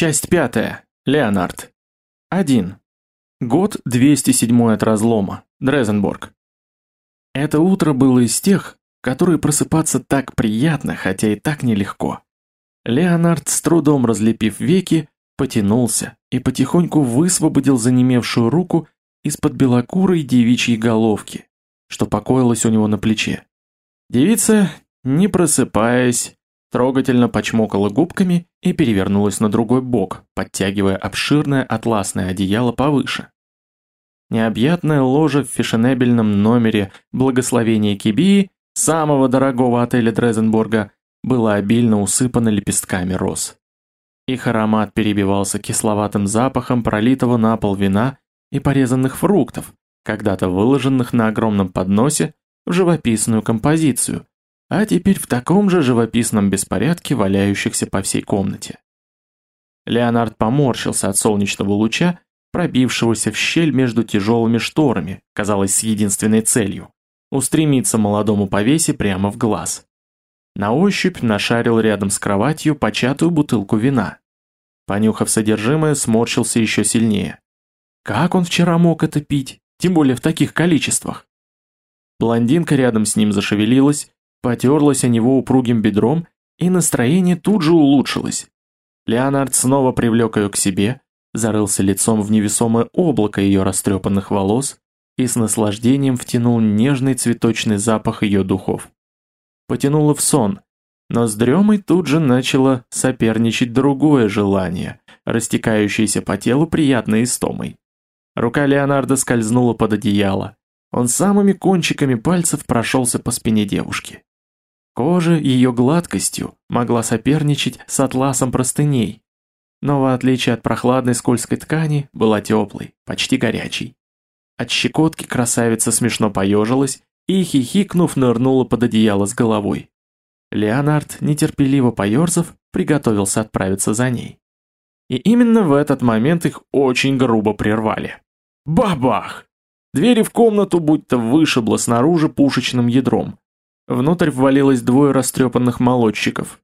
Часть пятая. Леонард. 1. Год 207 от разлома. Дрезенбург. Это утро было из тех, которые просыпаться так приятно, хотя и так нелегко. Леонард, с трудом разлепив веки, потянулся и потихоньку высвободил занемевшую руку из-под белокурой девичьей головки, что покоилась у него на плече. Девица, не просыпаясь, трогательно почмокала губками и перевернулась на другой бок, подтягивая обширное атласное одеяло повыше. Необъятное ложе в фешенебельном номере благословения Кибии, самого дорогого отеля Дрезенбурга, было обильно усыпано лепестками роз. Их аромат перебивался кисловатым запахом пролитого на пол вина и порезанных фруктов, когда-то выложенных на огромном подносе в живописную композицию, а теперь в таком же живописном беспорядке валяющихся по всей комнате. Леонард поморщился от солнечного луча, пробившегося в щель между тяжелыми шторами, казалось, с единственной целью – устремиться молодому повесе прямо в глаз. На ощупь нашарил рядом с кроватью початую бутылку вина. Понюхав содержимое, сморщился еще сильнее. Как он вчера мог это пить, тем более в таких количествах? Блондинка рядом с ним зашевелилась, потерлась о него упругим бедром, и настроение тут же улучшилось. Леонард снова привлек ее к себе, зарылся лицом в невесомое облако ее растрепанных волос и с наслаждением втянул нежный цветочный запах ее духов. Потянуло в сон, но с дремой тут же начало соперничать другое желание, растекающееся по телу приятной истомой. Рука Леонарда скользнула под одеяло. Он самыми кончиками пальцев прошелся по спине девушки. Кожа ее гладкостью могла соперничать с атласом простыней, но в отличие от прохладной скользкой ткани, была теплой, почти горячей. От щекотки красавица смешно поежилась и, хихикнув, нырнула под одеяло с головой. Леонард, нетерпеливо поерзав, приготовился отправиться за ней. И именно в этот момент их очень грубо прервали. Бабах! Двери в комнату будто вышибло снаружи пушечным ядром. Внутрь ввалилось двое растрепанных молодчиков.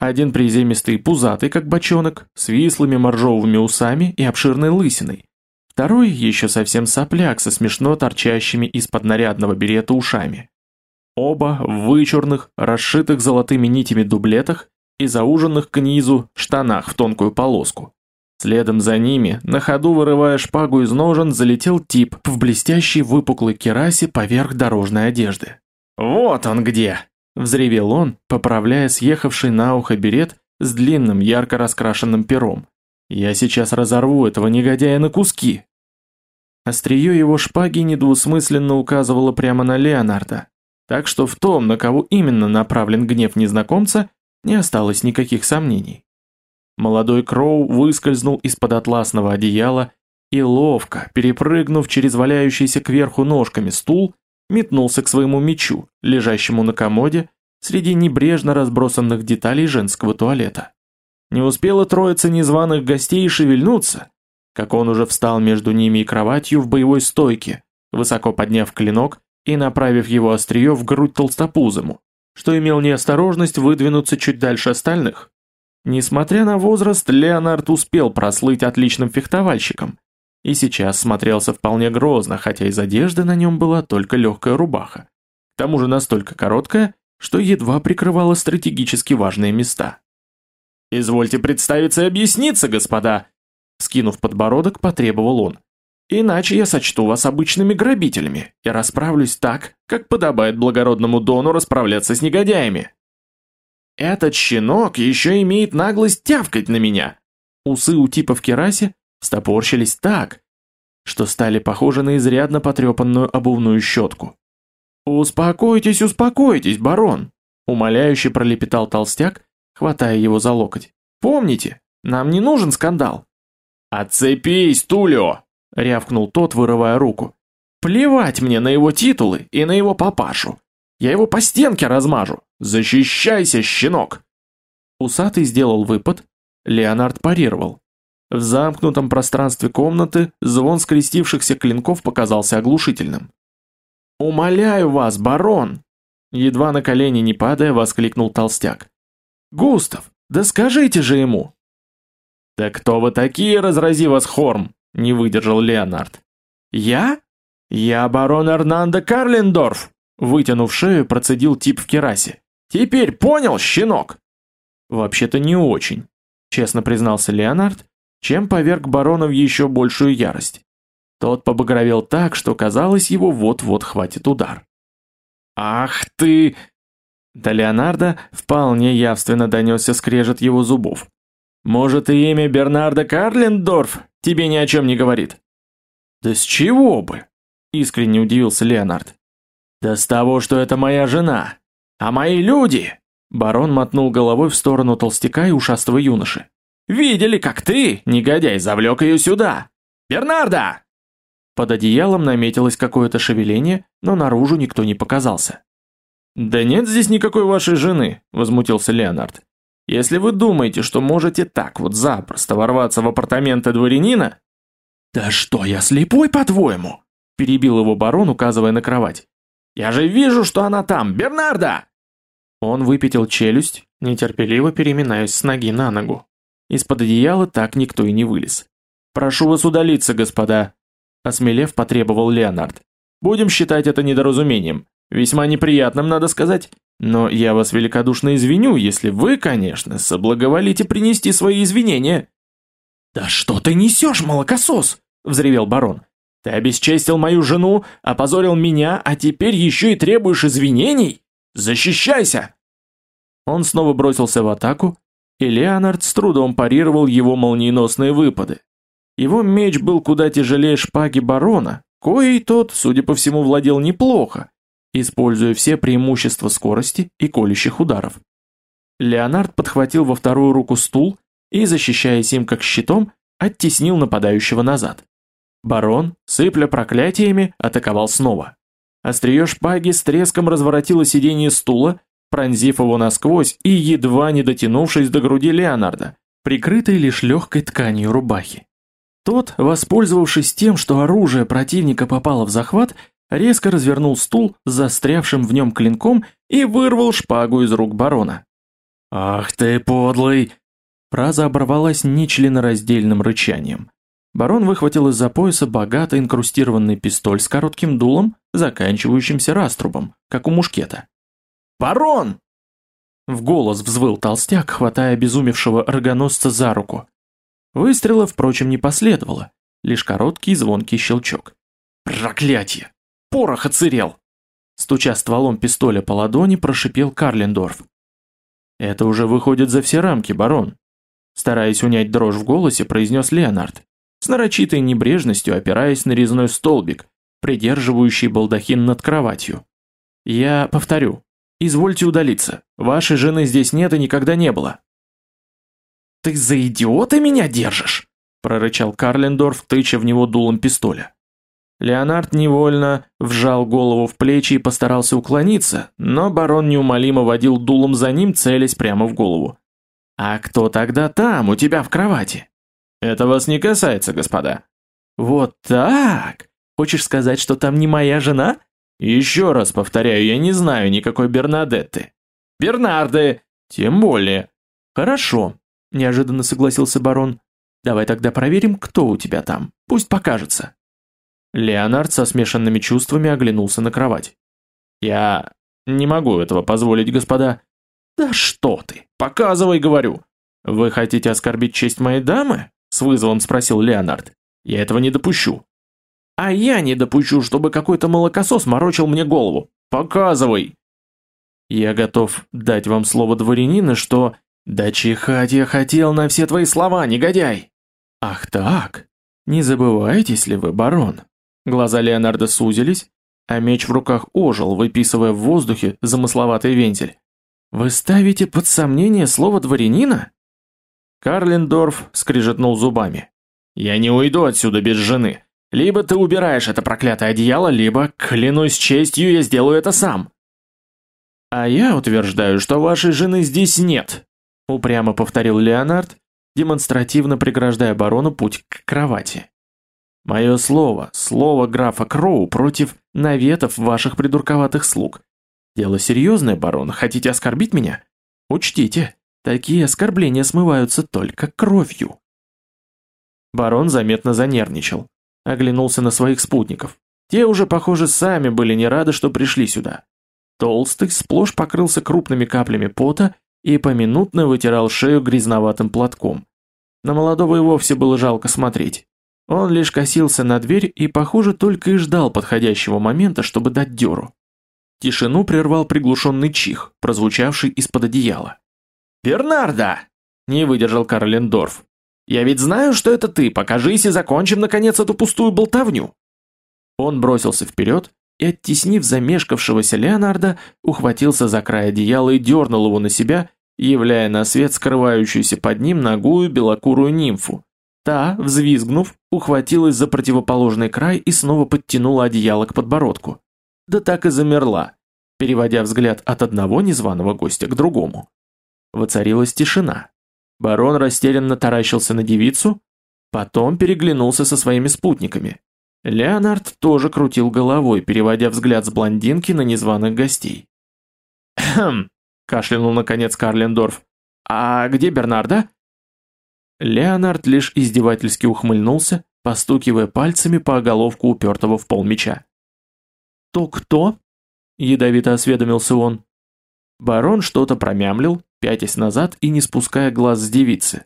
Один приземистый пузатый, как бочонок, с вислыми моржовыми усами и обширной лысиной. Второй еще совсем сопляк со смешно торчащими из-под нарядного берета ушами. Оба в вычурных, расшитых золотыми нитями дублетах и зауженных к низу штанах в тонкую полоску. Следом за ними, на ходу вырывая шпагу из ножен, залетел тип в блестящей выпуклой керасе поверх дорожной одежды. «Вот он где!» – взревел он, поправляя съехавший на ухо берет с длинным ярко раскрашенным пером. «Я сейчас разорву этого негодяя на куски!» Острие его шпаги недвусмысленно указывало прямо на Леонарда, так что в том, на кого именно направлен гнев незнакомца, не осталось никаких сомнений. Молодой Кроу выскользнул из-под атласного одеяла и ловко, перепрыгнув через валяющийся кверху ножками стул, метнулся к своему мечу, лежащему на комоде, среди небрежно разбросанных деталей женского туалета. Не успела троица незваных гостей шевельнуться, как он уже встал между ними и кроватью в боевой стойке, высоко подняв клинок и направив его острие в грудь толстопузому, что имел неосторожность выдвинуться чуть дальше остальных. Несмотря на возраст, Леонард успел прослыть отличным фехтовальщиком, и сейчас смотрелся вполне грозно, хотя из одежды на нем была только легкая рубаха. К тому же настолько короткая, что едва прикрывала стратегически важные места. «Извольте представиться и объясниться, господа!» Скинув подбородок, потребовал он. «Иначе я сочту вас обычными грабителями и расправлюсь так, как подобает благородному Дону расправляться с негодяями». «Этот щенок еще имеет наглость тявкать на меня!» Усы у типа в керасе стопорщились так, что стали похожи на изрядно потрепанную обувную щетку. «Успокойтесь, успокойтесь, барон!» умоляюще пролепетал толстяк, хватая его за локоть. «Помните, нам не нужен скандал!» «Отцепись, Тулио!» — рявкнул тот, вырывая руку. «Плевать мне на его титулы и на его папашу! Я его по стенке размажу! Защищайся, щенок!» Усатый сделал выпад, Леонард парировал. В замкнутом пространстве комнаты звон скрестившихся клинков показался оглушительным. «Умоляю вас, барон!» Едва на колени не падая, воскликнул толстяк. «Густав, да скажите же ему!» «Да кто вы такие, разрази вас хорм!» — не выдержал Леонард. «Я? Я барон Эрнандо Карлендорф!» Вытянув шею, процедил тип в керасе. «Теперь понял, щенок?» «Вообще-то не очень», — честно признался Леонард, чем поверг барона в еще большую ярость. Тот побагровел так, что казалось, его вот-вот хватит удар. «Ах ты!» До Леонарда вполне явственно донесся скрежет его зубов. «Может, и имя Бернарда Карлендорф тебе ни о чем не говорит?» «Да с чего бы?» – искренне удивился Леонард. «Да с того, что это моя жена. А мои люди!» Барон мотнул головой в сторону толстяка и ушастого юноши. «Видели, как ты, негодяй, завлек ее сюда! Бернарда!» Под одеялом наметилось какое-то шевеление, но наружу никто не показался. «Да нет здесь никакой вашей жены», — возмутился Леонард. «Если вы думаете, что можете так вот запросто ворваться в апартаменты дворянина...» «Да что, я слепой, по-твоему?» — перебил его барон, указывая на кровать. «Я же вижу, что она там! Бернарда!» Он выпятил челюсть, нетерпеливо переминаясь с ноги на ногу. Из-под одеяла так никто и не вылез. «Прошу вас удалиться, господа», — осмелев потребовал Леонард. «Будем считать это недоразумением. Весьма неприятным, надо сказать. Но я вас великодушно извиню, если вы, конечно, соблаговолите принести свои извинения». «Да что ты несешь, молокосос?» – взревел барон. «Ты обесчестил мою жену, опозорил меня, а теперь еще и требуешь извинений? Защищайся!» Он снова бросился в атаку, и Леонард с трудом парировал его молниеносные выпады. Его меч был куда тяжелее шпаги барона, коей тот, судя по всему, владел неплохо, используя все преимущества скорости и колющих ударов. Леонард подхватил во вторую руку стул и, защищаясь им как щитом, оттеснил нападающего назад. Барон, сыпля проклятиями, атаковал снова. Острие шпаги с треском разворотило сиденье стула, пронзив его насквозь и едва не дотянувшись до груди Леонарда, прикрытой лишь легкой тканью рубахи. Тот, воспользовавшись тем, что оружие противника попало в захват, резко развернул стул с застрявшим в нем клинком и вырвал шпагу из рук барона. «Ах ты подлый!» Фраза оборвалась нечленораздельным рычанием. Барон выхватил из-за пояса богато инкрустированный пистоль с коротким дулом, заканчивающимся раструбом, как у мушкета. «Барон!» В голос взвыл толстяк, хватая обезумевшего рогоносца за руку. Выстрела, впрочем, не последовало, лишь короткий звонкий щелчок. «Проклятие! Порох оцерел!» Стуча стволом пистоля по ладони, прошипел Карлендорф. «Это уже выходит за все рамки, барон», стараясь унять дрожь в голосе, произнес Леонард, с нарочитой небрежностью опираясь на резной столбик, придерживающий балдахин над кроватью. «Я повторю. Извольте удалиться. Вашей жены здесь нет и никогда не было». «Ты за идиота меня держишь?» прорычал Карлендорф, тыча в него дулом пистоля. Леонард невольно вжал голову в плечи и постарался уклониться, но барон неумолимо водил дулом за ним, целясь прямо в голову. «А кто тогда там, у тебя в кровати?» «Это вас не касается, господа». «Вот так? Хочешь сказать, что там не моя жена?» «Еще раз повторяю, я не знаю никакой Бернадетты». «Бернарды!» «Тем более». «Хорошо», – неожиданно согласился барон. «Давай тогда проверим, кто у тебя там. Пусть покажется». Леонард со смешанными чувствами оглянулся на кровать. «Я не могу этого позволить, господа». «Да что ты! Показывай, говорю!» «Вы хотите оскорбить честь моей дамы?» С вызовом спросил Леонард. «Я этого не допущу». «А я не допущу, чтобы какой-то молокосос морочил мне голову. Показывай!» «Я готов дать вам слово дворянина, что...» «Да чихать я хотел на все твои слова, негодяй!» «Ах так! Не забываетесь ли вы, барон?» Глаза Леонардо сузились, а меч в руках ожил, выписывая в воздухе замысловатый вентиль. «Вы ставите под сомнение слово дворянина?» Карлендорф скрижетнул зубами. «Я не уйду отсюда без жены. Либо ты убираешь это проклятое одеяло, либо, клянусь честью, я сделаю это сам». «А я утверждаю, что вашей жены здесь нет», упрямо повторил Леонард, демонстративно преграждая барону путь к кровати. Мое слово, слово графа Кроу против наветов ваших придурковатых слуг. Дело серьезное, барон, хотите оскорбить меня? Учтите, такие оскорбления смываются только кровью. Барон заметно занервничал, оглянулся на своих спутников. Те уже, похоже, сами были не рады, что пришли сюда. Толстый сплошь покрылся крупными каплями пота и поминутно вытирал шею грязноватым платком. На молодого и вовсе было жалко смотреть. Он лишь косился на дверь и, похоже, только и ждал подходящего момента, чтобы дать дёру. Тишину прервал приглушенный чих, прозвучавший из-под одеяла. «Бернарда!» – не выдержал Карлендорф. «Я ведь знаю, что это ты, покажись и закончим, наконец, эту пустую болтовню!» Он бросился вперед и, оттеснив замешкавшегося Леонарда, ухватился за край одеяла и дернул его на себя, являя на свет скрывающуюся под ним ногую белокурую нимфу. Та, взвизгнув, ухватилась за противоположный край и снова подтянула одеяло к подбородку. Да так и замерла, переводя взгляд от одного незваного гостя к другому. Воцарилась тишина. Барон растерянно таращился на девицу, потом переглянулся со своими спутниками. Леонард тоже крутил головой, переводя взгляд с блондинки на незваных гостей. «Хм!» – кашлянул наконец Карлендорф. «А где Бернарда?» Леонард лишь издевательски ухмыльнулся, постукивая пальцами по оголовку упертого в пол меча. «То кто?» – ядовито осведомился он. Барон что-то промямлил, пятясь назад и не спуская глаз с девицы.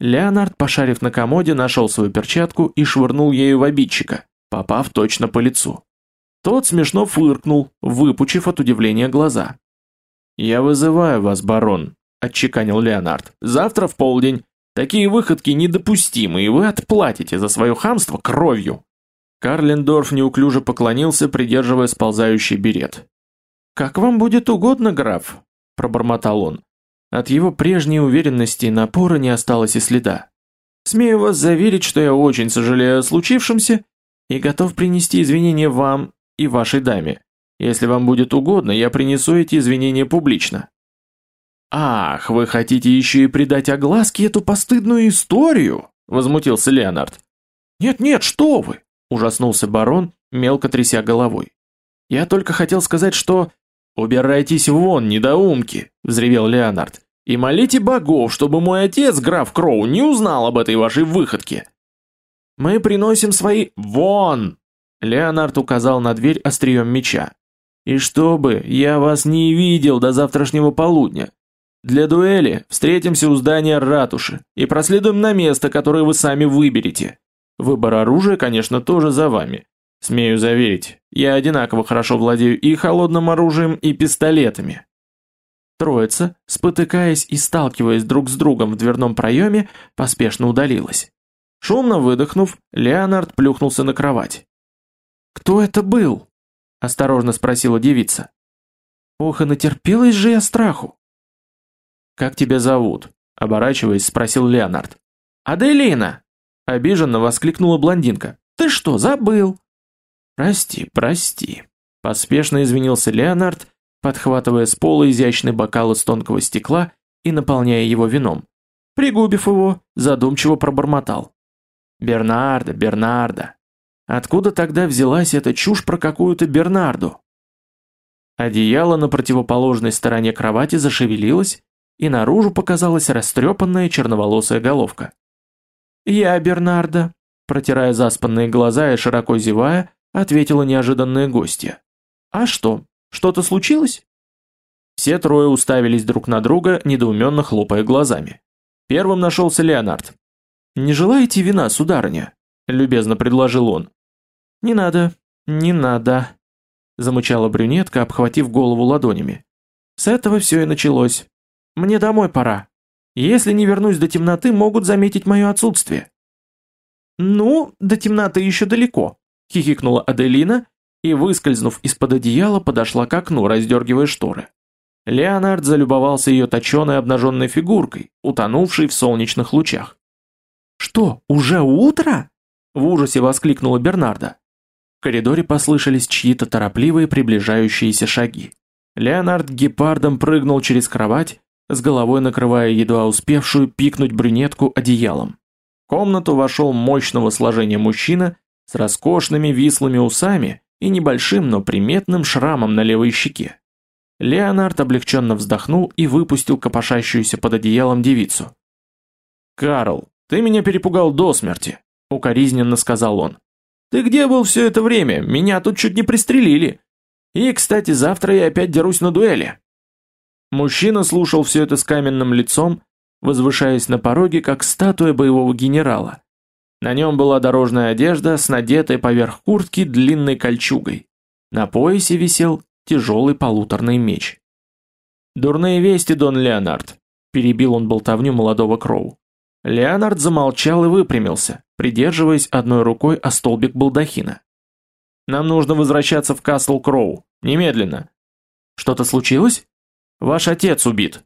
Леонард, пошарив на комоде, нашел свою перчатку и швырнул ею в обидчика, попав точно по лицу. Тот смешно фыркнул, выпучив от удивления глаза. «Я вызываю вас, барон», — отчеканил Леонард. «Завтра в полдень. Такие выходки недопустимы, и вы отплатите за свое хамство кровью». Карлендорф неуклюже поклонился, придерживая сползающий берет. «Как вам будет угодно, граф», — пробормотал он. От его прежней уверенности и напора не осталось и следа. Смею вас заверить, что я очень сожалею о случившемся и готов принести извинения вам и вашей даме. Если вам будет угодно, я принесу эти извинения публично. Ах, вы хотите еще и придать огласке эту постыдную историю? возмутился Леонард. Нет-нет, что вы? ужаснулся барон, мелко тряся головой. Я только хотел сказать, что «Убирайтесь вон, недоумки!» – взревел Леонард. «И молите богов, чтобы мой отец, граф Кроу, не узнал об этой вашей выходке!» «Мы приносим свои... вон!» Леонард указал на дверь острием меча. «И чтобы я вас не видел до завтрашнего полудня. Для дуэли встретимся у здания ратуши и проследуем на место, которое вы сами выберете. Выбор оружия, конечно, тоже за вами. Смею заверить, я одинаково хорошо владею и холодным оружием, и пистолетами. Троица, спотыкаясь и сталкиваясь друг с другом в дверном проеме, поспешно удалилась. Шумно выдохнув, Леонард плюхнулся на кровать. «Кто это был?» – осторожно спросила девица. «Ох, и натерпелась же я страху!» «Как тебя зовут?» – оборачиваясь, спросил Леонард. «Аделина!» – обиженно воскликнула блондинка. «Ты что, забыл?» «Прости, прости», – поспешно извинился Леонард, подхватывая с пола изящный бокал из тонкого стекла и наполняя его вином. Пригубив его, задумчиво пробормотал. «Бернарда, Бернарда. Откуда тогда взялась эта чушь про какую-то Бернарду?» Одеяло на противоположной стороне кровати зашевелилось, и наружу показалась растрепанная черноволосая головка. «Я Бернарда», протирая заспанные глаза и широко зевая, ответила неожиданная гостья. А что? Что-то случилось? Все трое уставились друг на друга, недоуменно хлопая глазами. Первым нашелся Леонард. «Не желаете вина, сударыня?» – любезно предложил он. «Не надо, не надо», – замычала брюнетка, обхватив голову ладонями. «С этого все и началось. Мне домой пора. Если не вернусь до темноты, могут заметить мое отсутствие». «Ну, до темноты еще далеко», хихикнула Аделина и, выскользнув из-под одеяла, подошла к окну, раздергивая шторы. Леонард залюбовался ее точеной обнаженной фигуркой, утонувшей в солнечных лучах. «Что, уже утро?» – в ужасе воскликнула Бернарда. В коридоре послышались чьи-то торопливые приближающиеся шаги. Леонард гепардом прыгнул через кровать, с головой накрывая едва успевшую пикнуть брюнетку одеялом. В комнату вошел мощного сложения мужчина с роскошными вислыми усами и небольшим, но приметным шрамом на левой щеке. Леонард облегченно вздохнул и выпустил копошащуюся под одеялом девицу. «Карл, Ты меня перепугал до смерти, укоризненно сказал он. Ты где был все это время? Меня тут чуть не пристрелили. И, кстати, завтра я опять дерусь на дуэли. Мужчина слушал все это с каменным лицом, возвышаясь на пороге, как статуя боевого генерала. На нем была дорожная одежда с надетой поверх куртки длинной кольчугой. На поясе висел тяжелый полуторный меч. «Дурные вести, Дон Леонард», — перебил он болтовню молодого Кроу. Леонард замолчал и выпрямился, придерживаясь одной рукой о столбик балдахина. «Нам нужно возвращаться в Касл Кроу. Немедленно». «Что-то случилось?» «Ваш отец убит».